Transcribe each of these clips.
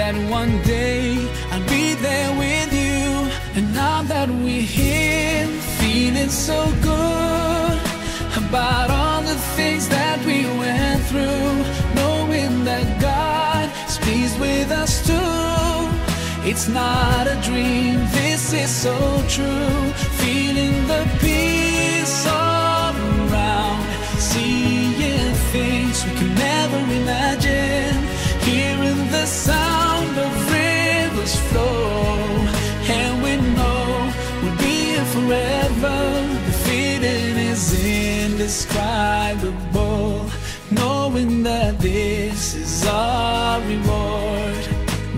that one day I'll be there with you. And now that we're here, feeling so good about all the things that we went through, knowing that God is pleased with us too. It's not a dream, this is so true. Feeling the peace indescribable, knowing that this is our reward.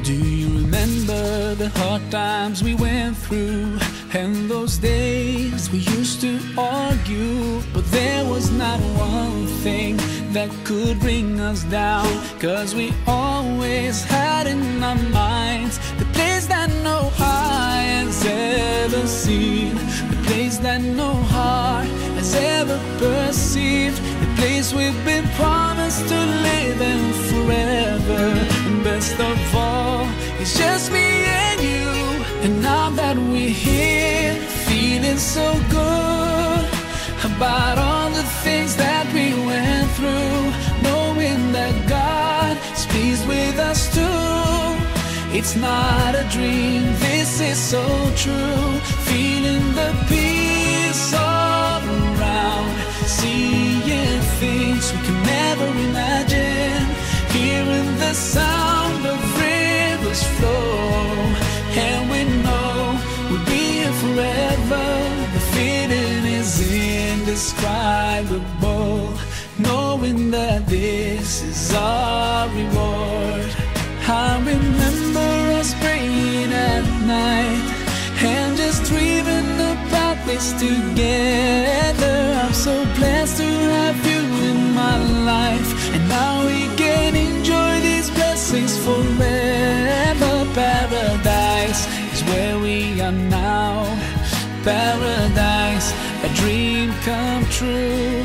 Do you remember the hard times we went through? And those days we used to argue, but there was not one thing that could bring us down. Cause we always had in our minds feeling so good about all the things that we went through, knowing that God is pleased with us too. It's not a dream, this is so true. Feeling the peace all around, seeing things we can never imagine, hearing the sound knowing that this is our reward. I remember us praying at night and just dreaming about this together. I'm so blessed to have you in my life, and now we can enjoy these blessings forever. Paradise is where we are now. Paradise, a dream come true.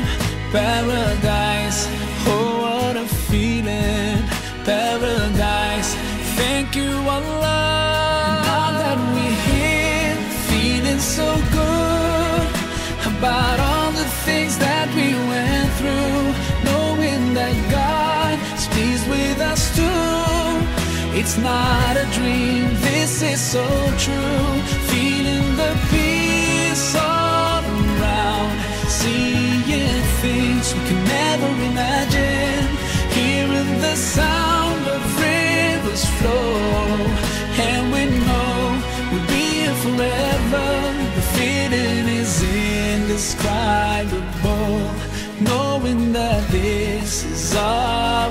Paradise, oh what a feeling. Paradise, thank you Allah. Now that we're here, feeling so good about all the things that we went through, knowing that God is pleased with us too. It's not a dream, this is so true. Feeling the peace sound of rivers flow, and we know we'll be here forever. The feeling is indescribable, knowing that this is our